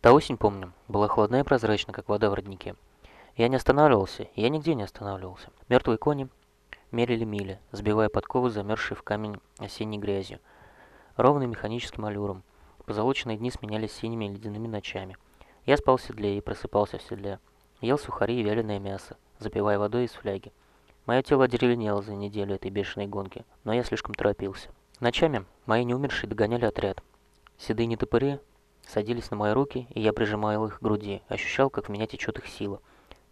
Та осень, помню, была холодная и прозрачна, как вода в роднике. Я не останавливался, я нигде не останавливался. Мертвые кони мерили мили, сбивая подковы, замерзшие в камень осенней грязью. Ровным механическим аллюром. Позолоченные дни сменялись синими ледяными ночами. Я спал в седле и просыпался в седле. Ел сухари и вяленое мясо, запивая водой из фляги. Мое тело одеревенело за неделю этой бешеной гонки, но я слишком торопился. Ночами мои неумершие догоняли отряд. Седые нетопыри садились на мои руки, и я прижимал их к груди, ощущал, как в меня течет их сила.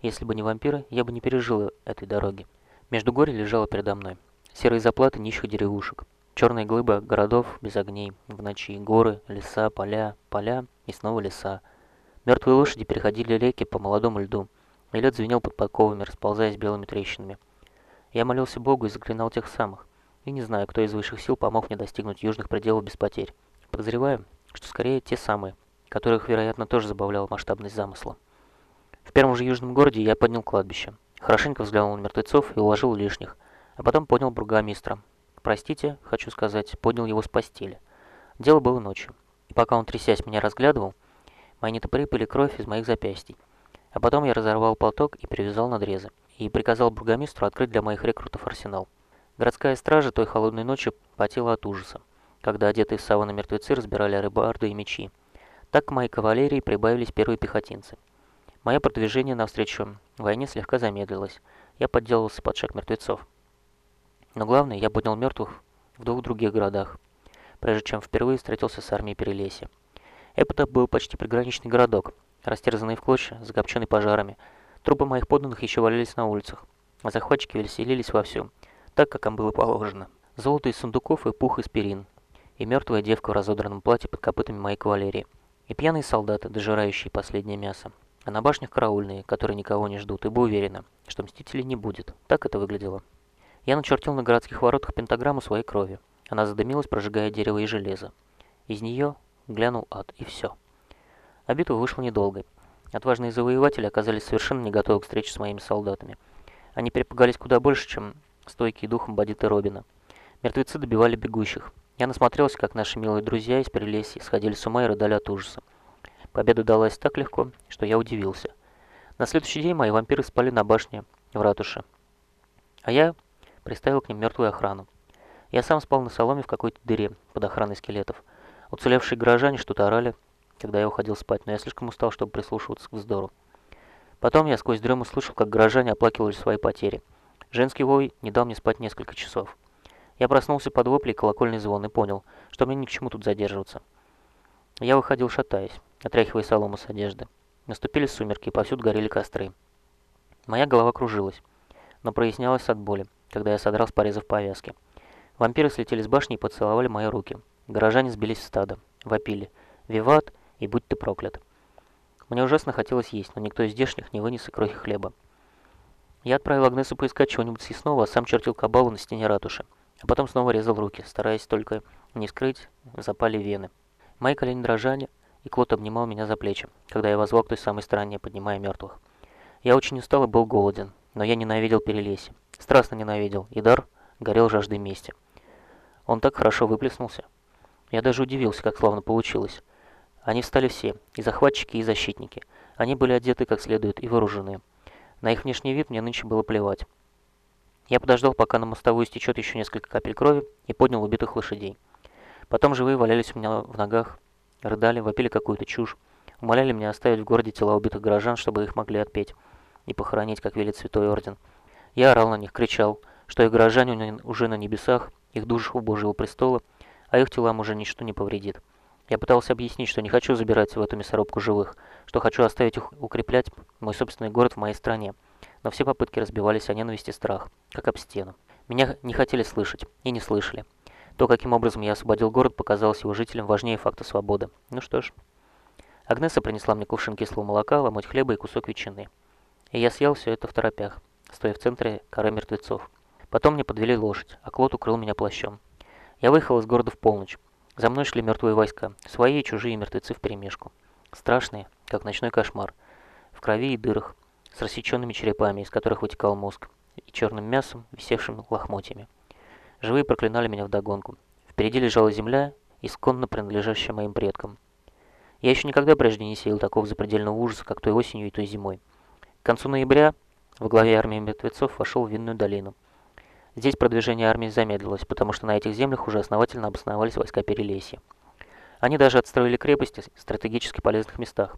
Если бы не вампиры, я бы не пережил этой дороги. Между горе лежало передо мной. Серые заплаты нищих деревушек. Черные глыбы городов без огней. В ночи горы, леса, поля, поля и снова леса. Мертвые лошади переходили реки по молодому льду, и лед звенел под подковами, расползаясь белыми трещинами. Я молился Богу и заклинал тех самых, и не знаю, кто из высших сил помог мне достигнуть южных пределов без потерь. Подозреваю, что скорее те самые, которых, вероятно, тоже забавляла масштабность замысла. В первом же южном городе я поднял кладбище, хорошенько взглянул на мертвецов и уложил лишних, а потом поднял бургомистра, простите, хочу сказать, поднял его с постели. Дело было ночью. И пока он, трясясь, меня разглядывал, мои нетопыри пыли кровь из моих запястий. А потом я разорвал платок и перевязал надрезы. И приказал бургомистру открыть для моих рекрутов арсенал. Городская стража той холодной ночью потела от ужаса, когда одетые в саваны мертвецы разбирали рыбарды и мечи. Так к моей кавалерии прибавились первые пехотинцы. Мое продвижение навстречу войне слегка замедлилось. Я подделался под шаг мертвецов. Но главное, я поднял мертвых в двух других городах, прежде чем впервые встретился с армией Перелесья. Это был почти приграничный городок, растерзанный в клочья, закопченный пожарами. Трупы моих подданных еще валялись на улицах, а захватчики веселились вовсю, так, как им было положено. Золото из сундуков и пух из перин, и мертвая девка в разодранном платье под копытами моей кавалерии, и пьяные солдаты, дожирающие последнее мясо. А на башнях караульные, которые никого не ждут, ибо уверены, что мстителей не будет. Так это выглядело. Я начертил на городских воротах пентаграмму своей крови. Она задымилась, прожигая дерево и железо. Из нее глянул ад, и все. А битва вышла недолгой. Отважные завоеватели оказались совершенно не готовы к встрече с моими солдатами. Они перепугались куда больше, чем стойкие духом бандиты Робина. Мертвецы добивали бегущих. Я насмотрелся, как наши милые друзья из Перелесья сходили с ума и рыдали от ужаса. Победа далась так легко, что я удивился. На следующий день мои вампиры спали на башне в ратуше. А я приставил к ним мертвую охрану. Я сам спал на соломе в какой-то дыре под охраной скелетов. Уцелевшие горожане что-то орали, когда я уходил спать, но я слишком устал, чтобы прислушиваться к вздору. Потом я сквозь дрему слышал, как горожане оплакивали свои потери. Женский вой не дал мне спать несколько часов. Я проснулся под вопли и колокольный звон и понял, что мне ни к чему тут задерживаться. Я выходил шатаясь, отряхивая солому с одежды. Наступили сумерки, и повсюду горели костры. Моя голова кружилась, но прояснялась от боли когда я содрал с порезов повязки. Вампиры слетели с башни и поцеловали мои руки. Горожане сбились в стадо, вопили «Виват!» и «Будь ты проклят!». Мне ужасно хотелось есть, но никто из здешних не вынес и крохи хлеба. Я отправил Агнесу поискать чего-нибудь съестного, а сам чертил кабалу на стене ратуши, а потом снова резал руки, стараясь только не скрыть запали вены. Мои колени дрожали, и Клод обнимал меня за плечи, когда я возвал к той самой стороне, поднимая мертвых. Я очень устал и был голоден, но я ненавидел перелесье. Страстно ненавидел, и дар горел жаждой мести. Он так хорошо выплеснулся. Я даже удивился, как славно получилось. Они встали все, и захватчики, и защитники. Они были одеты как следует и вооружены. На их внешний вид мне нынче было плевать. Я подождал, пока на мостовую стечет еще несколько капель крови, и поднял убитых лошадей. Потом живые валялись у меня в ногах, рыдали, вопили какую-то чушь, умоляли меня оставить в городе тела убитых горожан, чтобы их могли отпеть и похоронить, как велит Святой Орден. Я орал на них, кричал, что их горожане уже на небесах, их души у Божьего престола, а их телам уже ничто не повредит. Я пытался объяснить, что не хочу забирать в эту мясорубку живых, что хочу оставить их укреплять мой собственный город в моей стране. Но все попытки разбивались о ненависти и страх, как об стену. Меня не хотели слышать и не слышали. То, каким образом я освободил город, показалось его жителям важнее факта свободы. Ну что ж. Агнеса принесла мне кувшин кислого молока, ломоть хлеба и кусок ветчины. И я съел все это в торопях стоя в центре коры мертвецов. Потом мне подвели лошадь, а Клод укрыл меня плащом. Я выехал из города в полночь. За мной шли мертвые войска, свои и чужие мертвецы вперемешку. Страшные, как ночной кошмар. В крови и дырах, с рассеченными черепами, из которых вытекал мозг, и черным мясом, висевшим лохмотьями. Живые проклинали меня вдогонку. Впереди лежала земля, исконно принадлежащая моим предкам. Я еще никогда прежде не сеял такого запредельного ужаса, как той осенью и той зимой. К концу ноября во главе армии мертвецов вошел в Винную долину. Здесь продвижение армии замедлилось, потому что на этих землях уже основательно обосновались войска Перелесья. Они даже отстроили крепости в стратегически полезных местах.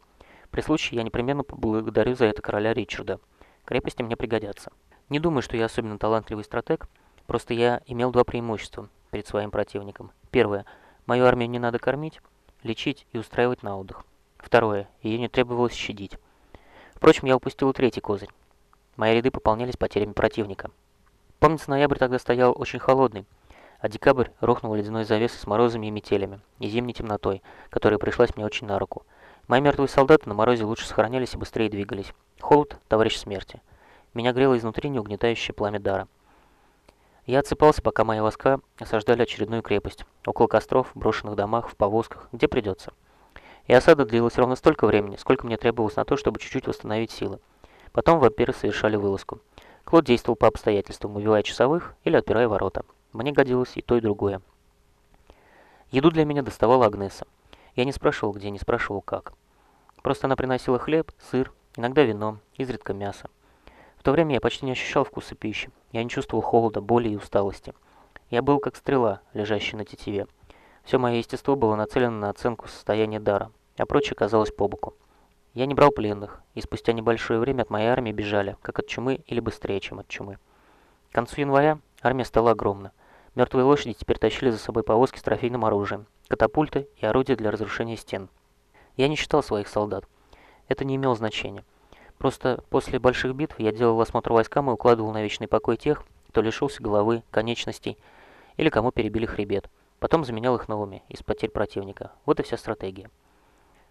При случае я непременно поблагодарю за это короля Ричарда. Крепости мне пригодятся. Не думаю, что я особенно талантливый стратег, просто я имел два преимущества перед своим противником. Первое. Мою армию не надо кормить, лечить и устраивать на отдых. Второе. Ее не требовалось щадить. Впрочем, я упустил третий козырь. Мои ряды пополнялись потерями противника. Помнится, ноябрь тогда стоял очень холодный, а декабрь рухнул ледяной завесой с морозами и метелями, и зимней темнотой, которая пришлась мне очень на руку. Мои мертвые солдаты на морозе лучше сохранялись и быстрее двигались. Холод – товарищ смерти. Меня грело изнутри неугнетающее пламя дара. Я отсыпался, пока мои войска осаждали очередную крепость, около костров, в брошенных домах, в повозках, где придется. И осада длилась ровно столько времени, сколько мне требовалось на то, чтобы чуть-чуть восстановить силы. Потом вампиры совершали вылазку. Клод действовал по обстоятельствам, убивая часовых или отпирая ворота. Мне годилось и то, и другое. Еду для меня доставала Агнеса. Я не спрашивал где, не спрашивал как. Просто она приносила хлеб, сыр, иногда вино, изредка мясо. В то время я почти не ощущал вкуса пищи. Я не чувствовал холода, боли и усталости. Я был как стрела, лежащая на тетиве. Все мое естество было нацелено на оценку состояния дара, а прочее казалось по боку. Я не брал пленных, и спустя небольшое время от моей армии бежали, как от чумы или быстрее, чем от чумы. К концу января армия стала огромна. Мертвые лошади теперь тащили за собой повозки с трофейным оружием, катапульты и орудия для разрушения стен. Я не считал своих солдат. Это не имело значения. Просто после больших битв я делал осмотр войскам и укладывал на вечный покой тех, кто лишился головы, конечностей или кому перебили хребет. Потом заменял их новыми, из потерь противника. Вот и вся стратегия.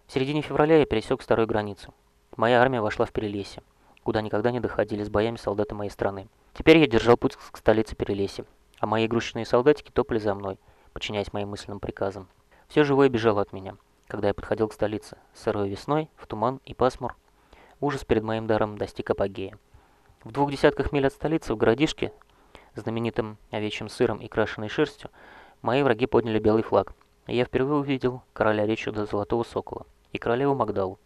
В середине февраля я пересек старую границу. Моя армия вошла в Перелесье, куда никогда не доходили с боями солдаты моей страны. Теперь я держал путь к столице Перелесья, а мои игрушечные солдатики топали за мной, подчиняясь моим мысленным приказам. Все живое бежало от меня, когда я подходил к столице, сырой весной, в туман и пасмур. Ужас перед моим даром достиг апогея. В двух десятках миль от столицы, в городишке, знаменитым овечьим сыром и крашеной шерстью, мои враги подняли белый флаг, и я впервые увидел короля Ричарда Золотого Сокола и королеву Магдалу.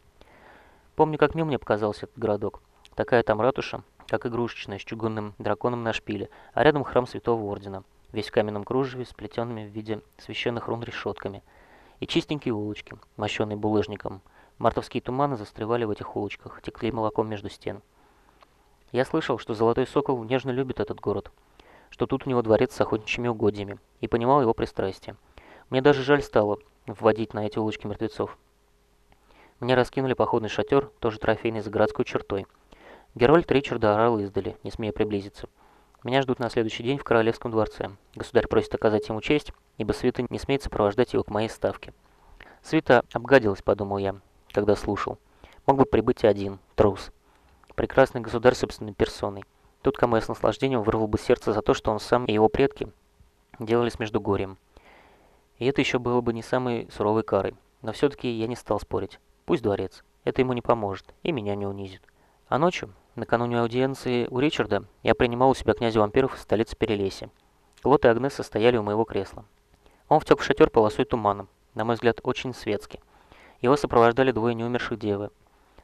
Помню, как мил мне показался этот городок. Такая там ратуша, как игрушечная, с чугунным драконом на шпиле, а рядом храм Святого Ордена, весь в каменном кружеве, сплетенными в виде священных рун решетками, и чистенькие улочки, мощенные булыжником. Мартовские туманы застревали в этих улочках, текли молоком между стен. Я слышал, что Золотой Сокол нежно любит этот город, что тут у него дворец с охотничьими угодьями, и понимал его пристрастие. Мне даже жаль стало вводить на эти улочки мертвецов. Мне раскинули походный шатер, тоже трофейный, за городской чертой. Герольд Ричарда орал издали, не смея приблизиться. Меня ждут на следующий день в Королевском дворце. Государь просит оказать ему честь, ибо свита не смеет сопровождать его к моей ставке. Свита обгадилась, подумал я, когда слушал. Мог бы прибыть один, трус. Прекрасный государь собственной персоной. Тут кому я с наслаждением вырвал бы сердце за то, что он сам и его предки делали с Междугорьем. И это еще было бы не самой суровой карой. Но все-таки я не стал спорить. Пусть дворец. Это ему не поможет и меня не унизит. А ночью, накануне аудиенции у Ричарда, я принимал у себя князя вампиров из столицы Перелесья. Клод и Агнеса стояли у моего кресла. Он втек в шатер полосой туманом, на мой взгляд, очень светский. Его сопровождали двое неумерших девы,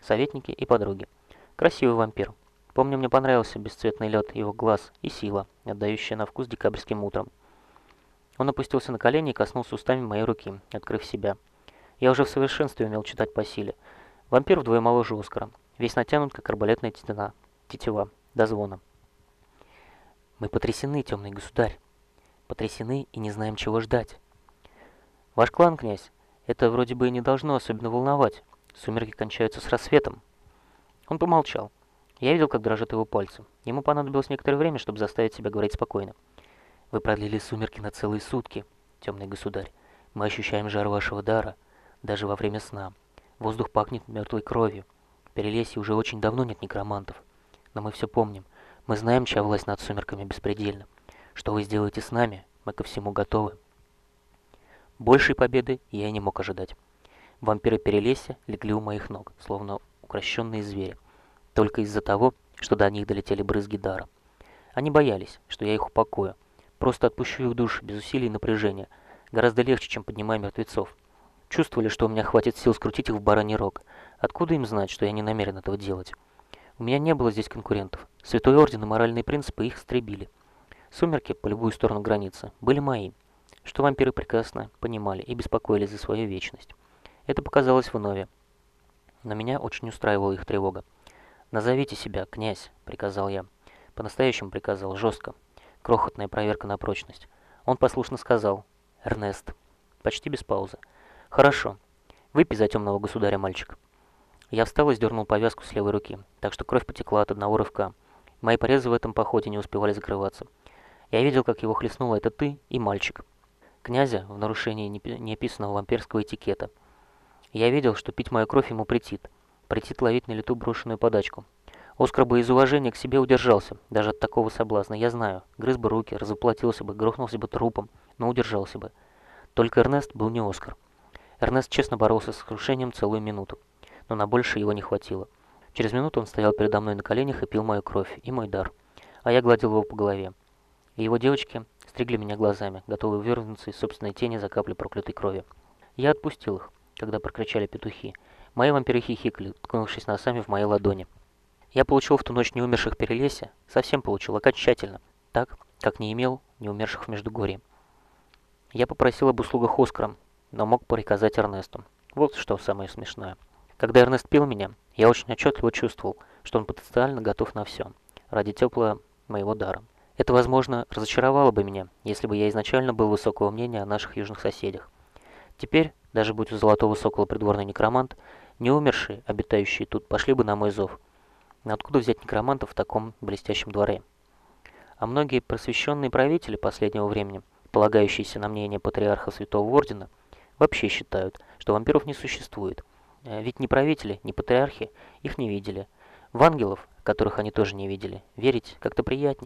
советники и подруги. Красивый вампир. Помню, мне понравился бесцветный лед его глаз и сила, отдающая на вкус декабрьским утром. Он опустился на колени и коснулся устами моей руки, открыв себя. Я уже в совершенстве умел читать по силе. Вампир вдвое моложе Оскара, весь натянут, как арбалетная тетива, тетива, до звона. Мы потрясены, темный государь. Потрясены и не знаем, чего ждать. Ваш клан, князь, это вроде бы и не должно особенно волновать. Сумерки кончаются с рассветом. Он помолчал. Я видел, как дрожат его пальцы. Ему понадобилось некоторое время, чтобы заставить себя говорить спокойно. Вы продлили сумерки на целые сутки, темный государь. Мы ощущаем жар вашего дара даже во время сна. Воздух пахнет мертвой кровью. В Перелесье уже очень давно нет некромантов. Но мы все помним. Мы знаем, чья власть над сумерками беспредельна. Что вы сделаете с нами, мы ко всему готовы. Большей победы я и не мог ожидать. Вампиры Перелесья легли у моих ног, словно укращенные звери. Только из-за того, что до них долетели брызги дара. Они боялись, что я их упокою. Просто отпущу их души без усилий и напряжения. Гораздо легче, чем поднимая мертвецов. Чувствовали, что у меня хватит сил скрутить их в бараний рог. Откуда им знать, что я не намерен этого делать? У меня не было здесь конкурентов. Святой Орден и моральные принципы их истребили. Сумерки, по любую сторону границы, были мои, что вампиры прекрасно понимали и беспокоились за свою вечность. Это показалось в Нове. Но меня очень устраивала их тревога. «Назовите себя, князь», — приказал я. По-настоящему приказал, жестко. Крохотная проверка на прочность. Он послушно сказал «Эрнест». Почти без паузы. «Хорошо. Выпей за темного государя, мальчик». Я встал и сдернул повязку с левой руки, так что кровь потекла от одного рывка. Мои порезы в этом походе не успевали закрываться. Я видел, как его хлестнуло это ты и мальчик. Князя в нарушении неописанного вампирского этикета. Я видел, что пить мою кровь ему претит. Претит ловить на лету брошенную подачку. Оскар бы из уважения к себе удержался, даже от такого соблазна, я знаю. Грыз бы руки, разоплатился бы, грохнулся бы трупом, но удержался бы. Только Эрнест был не Оскар. Эрнест честно боролся с крушением целую минуту но на больше его не хватило. Через минуту он стоял передо мной на коленях и пил мою кровь и мой дар, а я гладил его по голове. И его девочки стригли меня глазами, готовые вывернуться из собственной тени за капли проклятой крови. Я отпустил их, когда прокричали петухи. Мои вампиры хихикали, ткнувшись носами в моей ладони. Я получил в ту ночь неумерших перелесья, совсем получил, окончательно, так, как не имел неумерших в Междугорье. Я попросил об услугах Оскара, но мог приказать Эрнесту. Вот что самое смешное. Когда Эрнест пил меня, я очень отчетливо чувствовал, что он потенциально готов на все, ради теплого моего дара. Это, возможно, разочаровало бы меня, если бы я изначально был высокого мнения о наших южных соседях. Теперь, даже будь у Золотого Сокола придворный некромант, не умершие, обитающие тут, пошли бы на мой зов. Но откуда взять некромантов в таком блестящем дворе? А многие просвещенные правители последнего времени, полагающиеся на мнение патриарха Святого Ордена, вообще считают, что вампиров не существует, Э, ведь ни правители, ни патриархи их не видели. В ангелов, которых они тоже не видели, верить как-то приятнее.